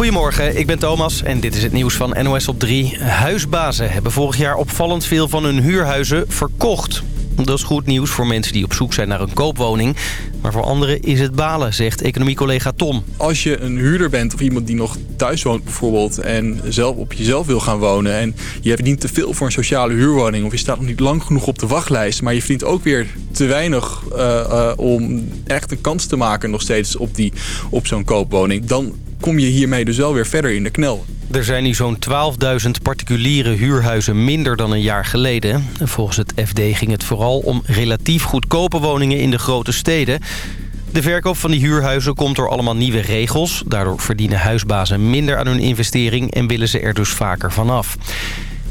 Goedemorgen, ik ben Thomas en dit is het nieuws van NOS op 3. Huisbazen hebben vorig jaar opvallend veel van hun huurhuizen verkocht. Dat is goed nieuws voor mensen die op zoek zijn naar een koopwoning. Maar voor anderen is het balen, zegt economiecollega Tom. Als je een huurder bent of iemand die nog thuis woont bijvoorbeeld... en zelf op jezelf wil gaan wonen... en je verdient te veel voor een sociale huurwoning... of je staat nog niet lang genoeg op de wachtlijst... maar je verdient ook weer te weinig uh, uh, om echt een kans te maken... nog steeds op, die, op zo'n koopwoning... dan kom je hiermee dus wel weer verder in de knel. Er zijn nu zo'n 12.000 particuliere huurhuizen minder dan een jaar geleden. Volgens het FD ging het vooral om relatief goedkope woningen in de grote steden. De verkoop van die huurhuizen komt door allemaal nieuwe regels. Daardoor verdienen huisbazen minder aan hun investering en willen ze er dus vaker vanaf.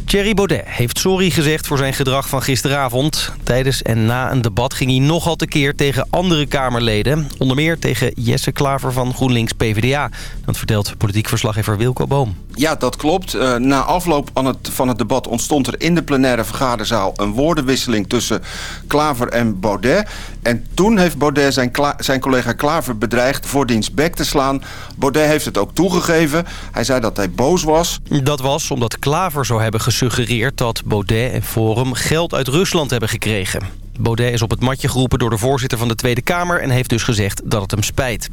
Thierry Baudet heeft sorry gezegd voor zijn gedrag van gisteravond. Tijdens en na een debat ging hij nogal tekeer tegen andere Kamerleden. Onder meer tegen Jesse Klaver van GroenLinks PvdA. Dat vertelt politiek verslaggever Wilco Boom. Ja, dat klopt. Uh, na afloop van het, van het debat ontstond er in de plenaire vergaderzaal... een woordenwisseling tussen Klaver en Baudet. En toen heeft Baudet zijn, zijn collega Klaver bedreigd voor diens bek te slaan. Baudet heeft het ook toegegeven. Hij zei dat hij boos was. Dat was omdat Klaver zou hebben gesuggereerd dat Baudet en Forum geld uit Rusland hebben gekregen. Baudet is op het matje geroepen door de voorzitter van de Tweede Kamer... en heeft dus gezegd dat het hem spijt.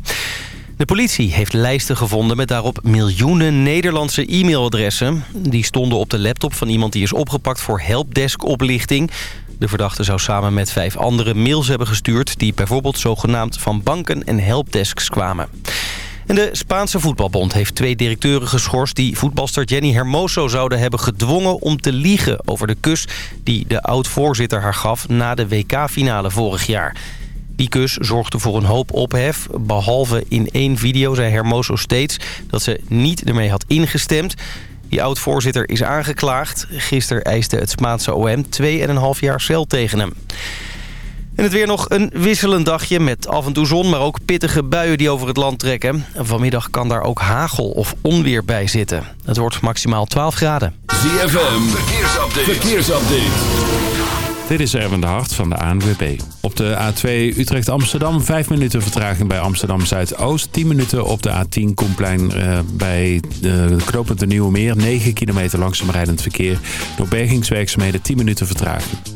De politie heeft lijsten gevonden met daarop miljoenen Nederlandse e-mailadressen. Die stonden op de laptop van iemand die is opgepakt voor helpdesk-oplichting. De verdachte zou samen met vijf andere mails hebben gestuurd... die bijvoorbeeld zogenaamd van banken en helpdesks kwamen. De Spaanse voetbalbond heeft twee directeuren geschorst... die voetbalster Jenny Hermoso zouden hebben gedwongen om te liegen... over de kus die de oud-voorzitter haar gaf na de WK-finale vorig jaar. Die kus zorgde voor een hoop ophef. Behalve in één video zei Hermoso steeds dat ze niet ermee had ingestemd. Die oud-voorzitter is aangeklaagd. Gisteren eiste het Spaanse OM 2,5 jaar cel tegen hem. En het weer nog een wisselend dagje met af en toe zon... maar ook pittige buien die over het land trekken. Vanmiddag kan daar ook hagel of onweer bij zitten. Het wordt maximaal 12 graden. ZFM, verkeersupdate. verkeersupdate. Dit is Erwin de Hart van de ANWB. Op de A2 Utrecht-Amsterdam 5 minuten vertraging bij Amsterdam-Zuidoost. 10 minuten op de A10 Komplein uh, bij de knooppunt de Nieuwe Meer. 9 kilometer langzaam rijdend verkeer. Door bergingswerkzaamheden 10 minuten vertraging.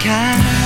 kind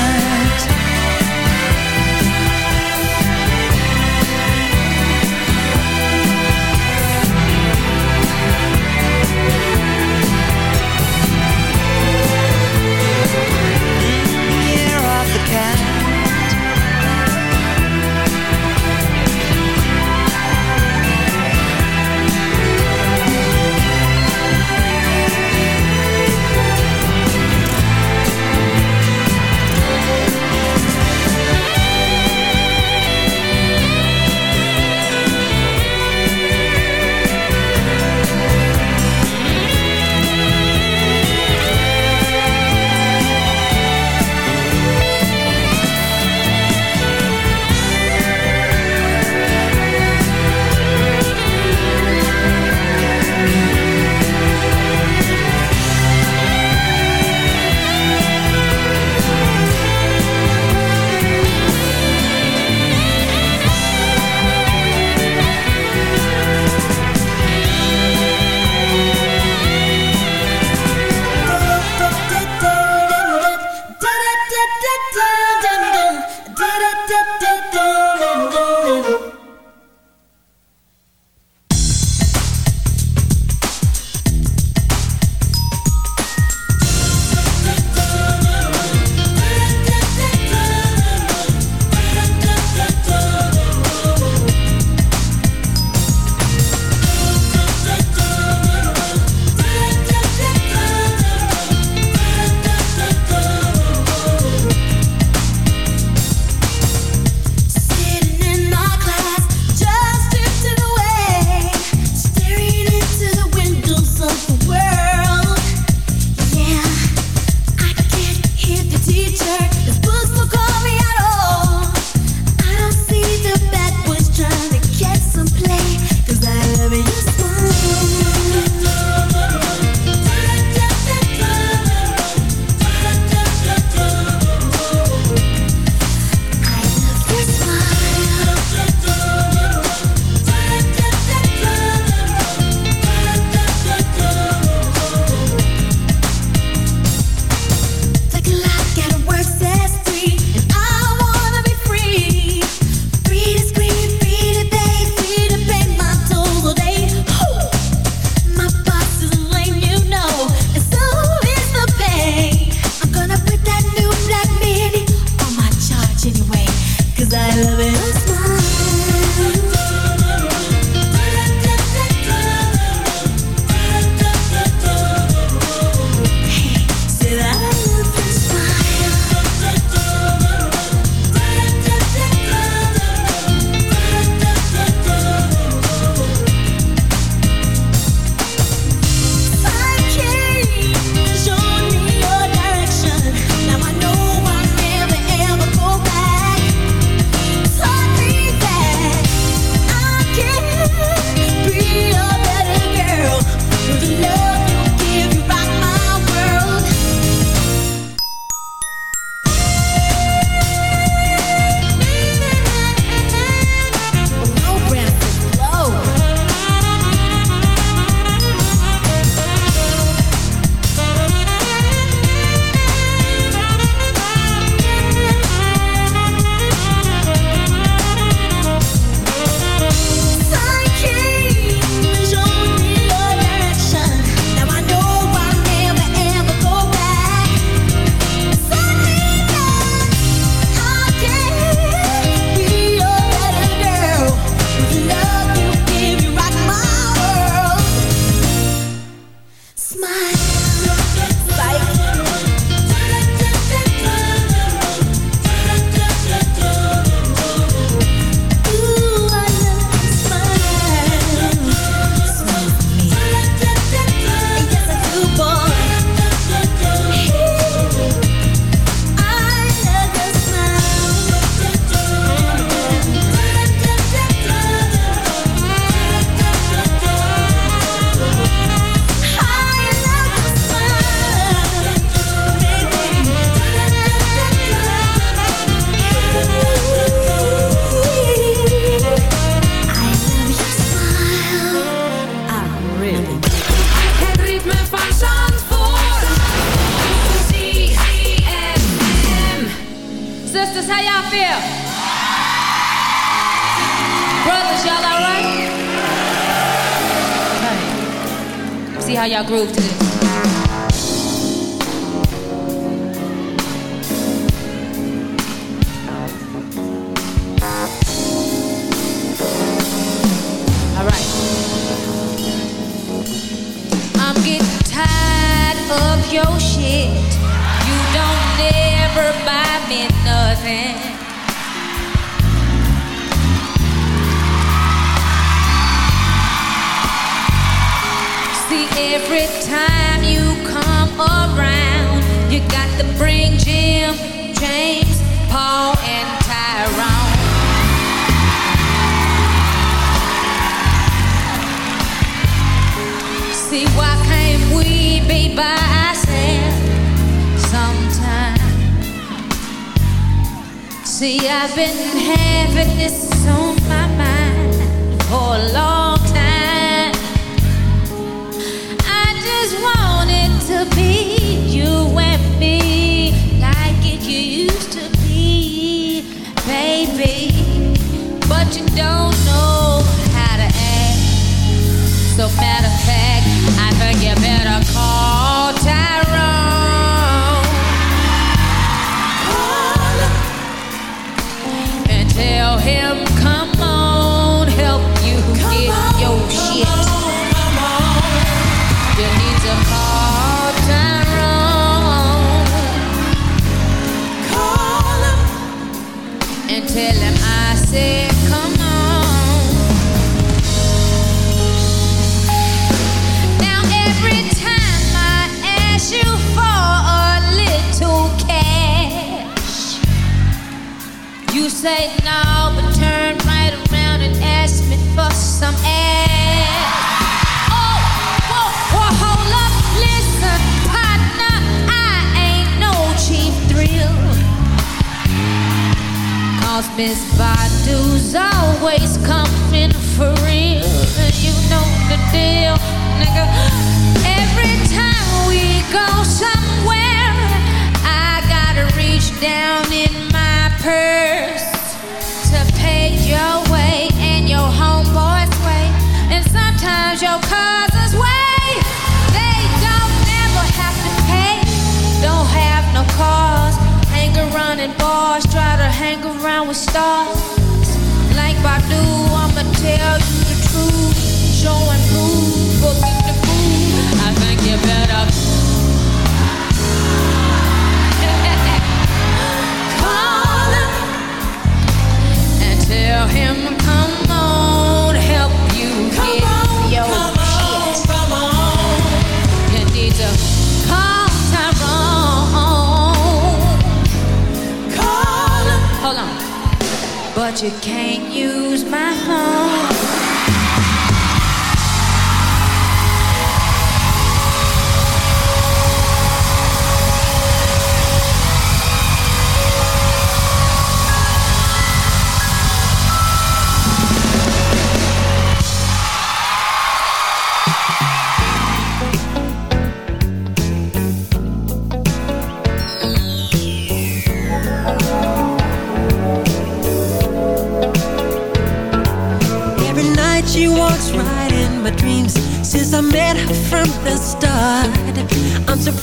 groove to this.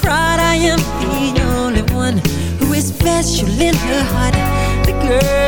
proud I am the only one who is special in her heart. The girl.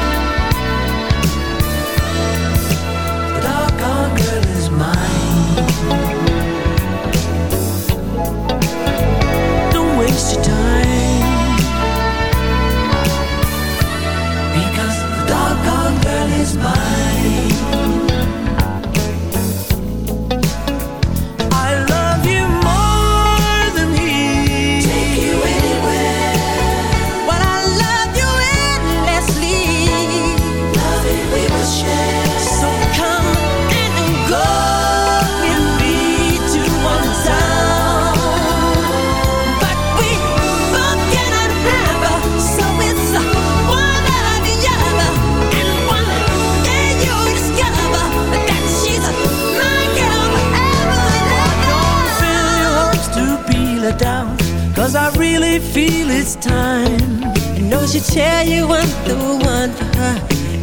it's time. I know she'll tell you I'm the one for her.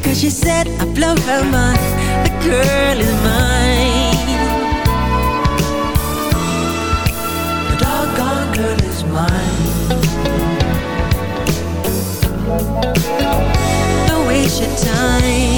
Cause she said I blow her mind. The girl is mine. The doggone girl is mine. Don't waste your time.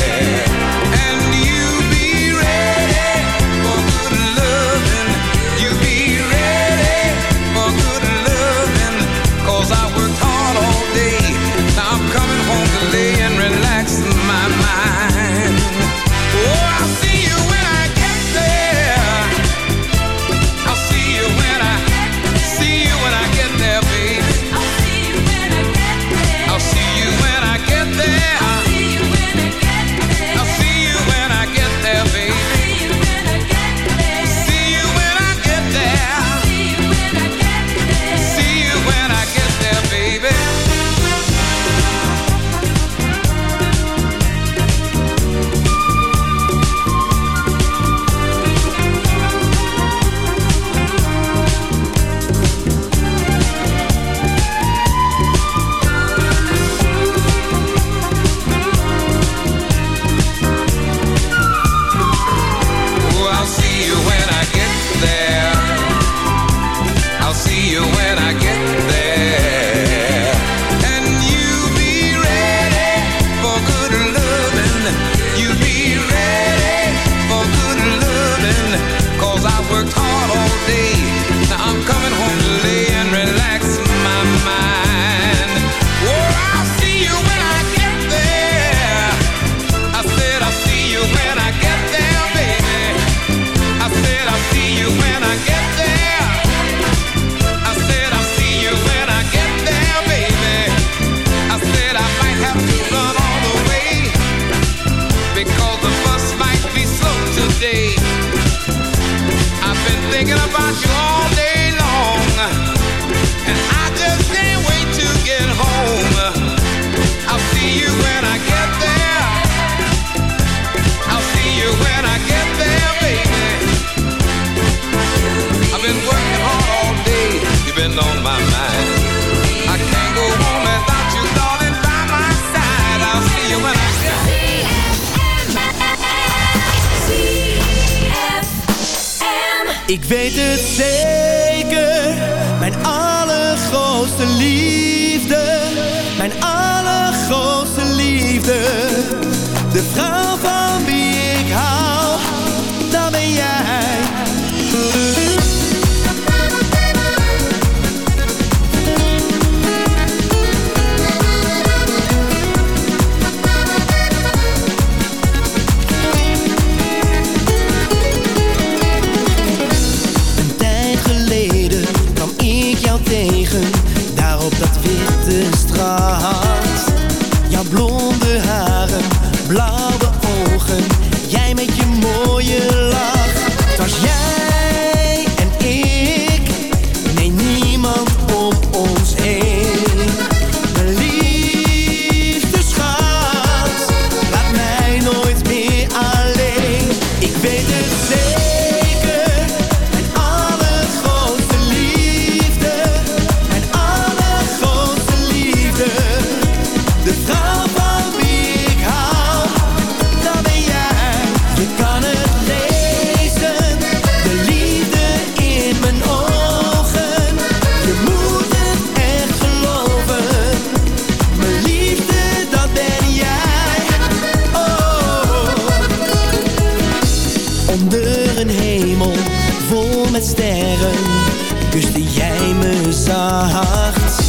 Het zeker, mijn allergrootste liefde, mijn allergrootste liefde. De vrouw van onder een hemel vol met sterren. Kuste jij me zacht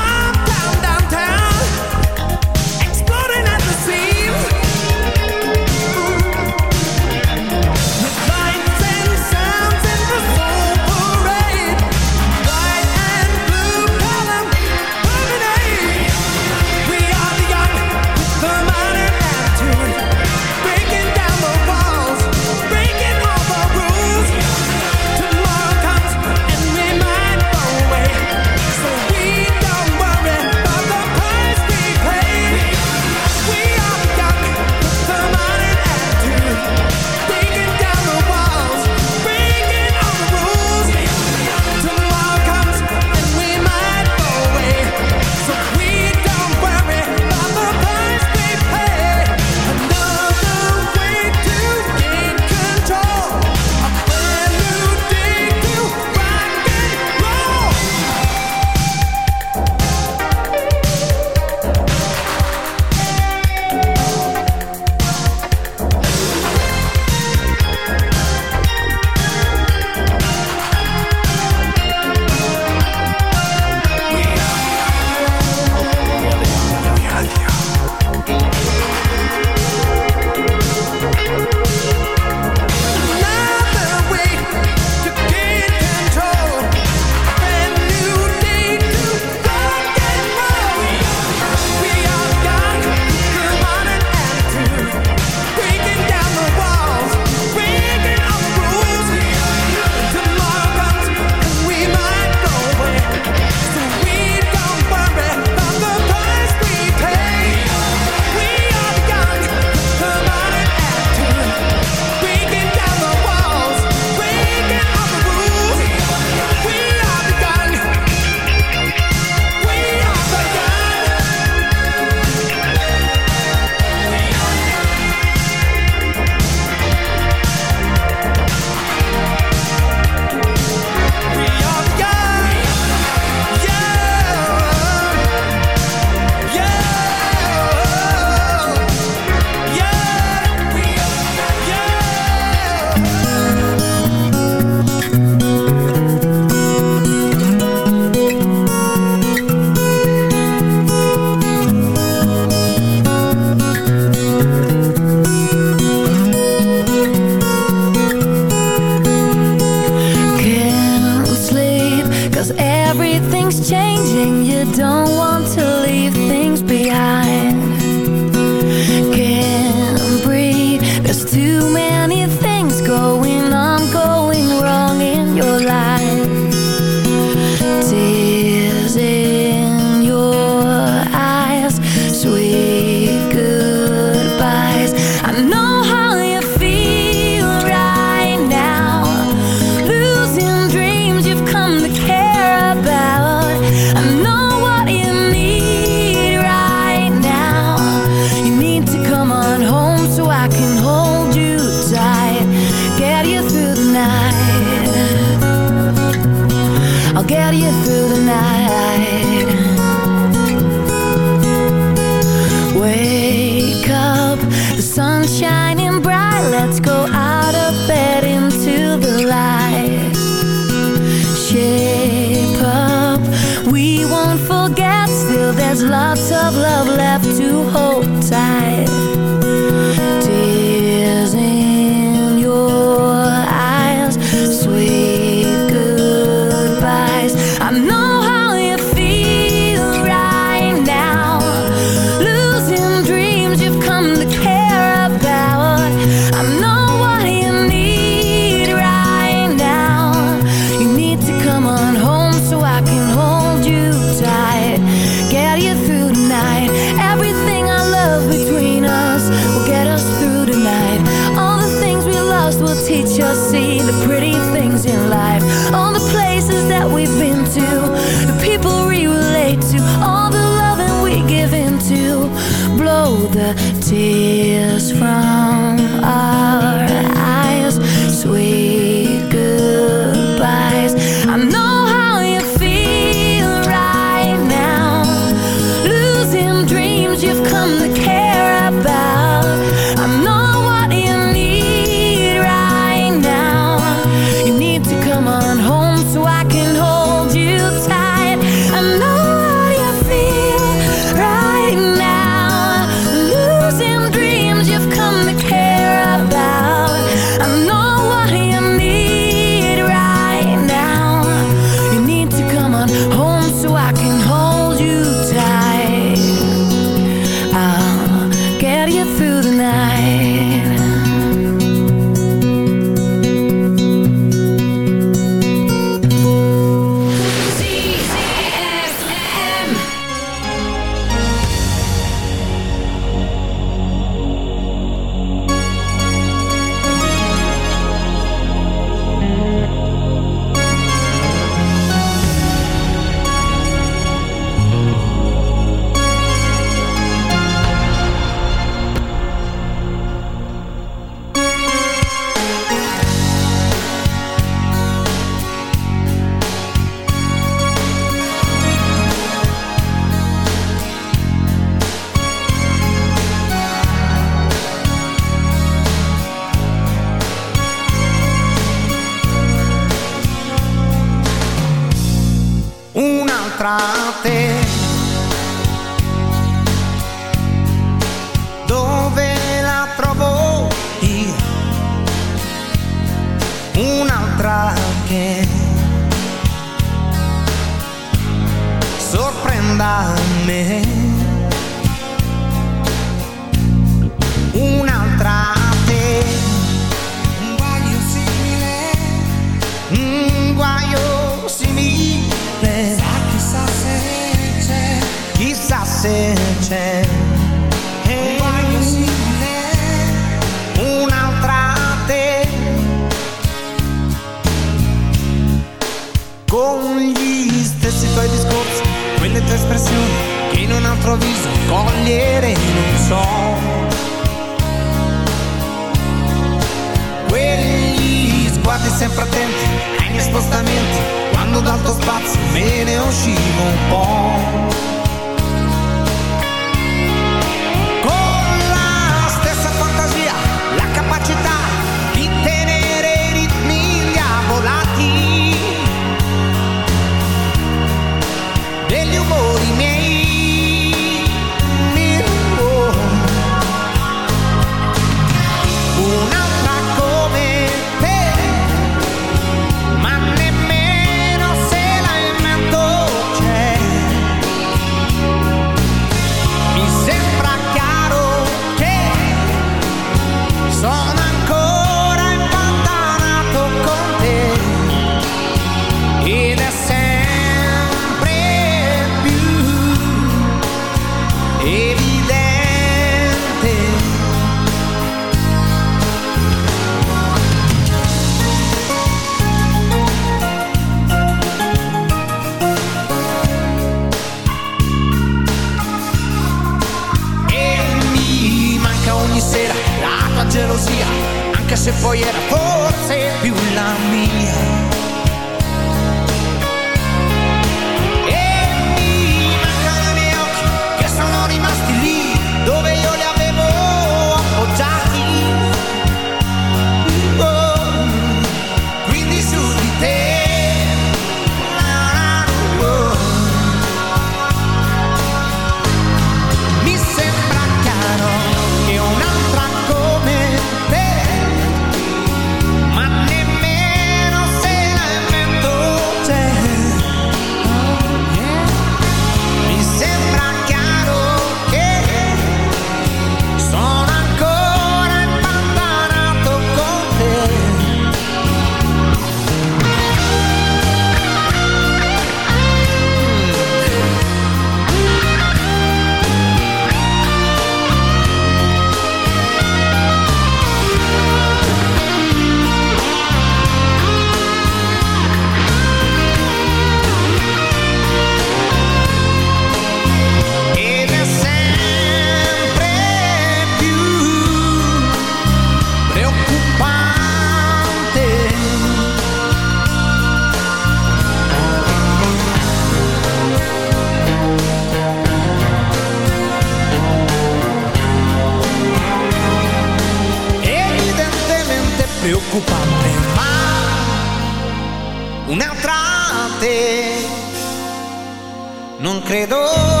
credo.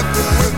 like the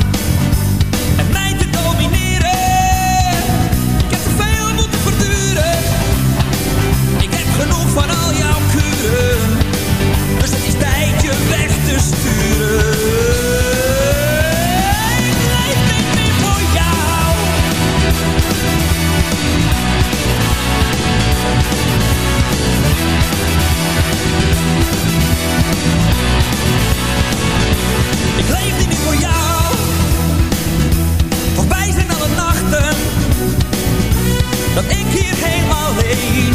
Dat ik hier helemaal alleen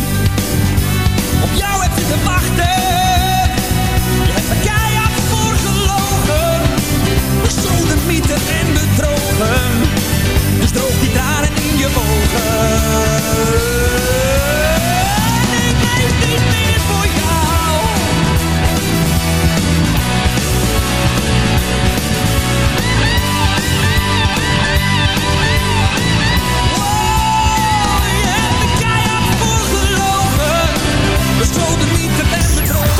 op jou heb zitten wachten. Mythen en bedrogen. Dus droog die tranen in je ogen.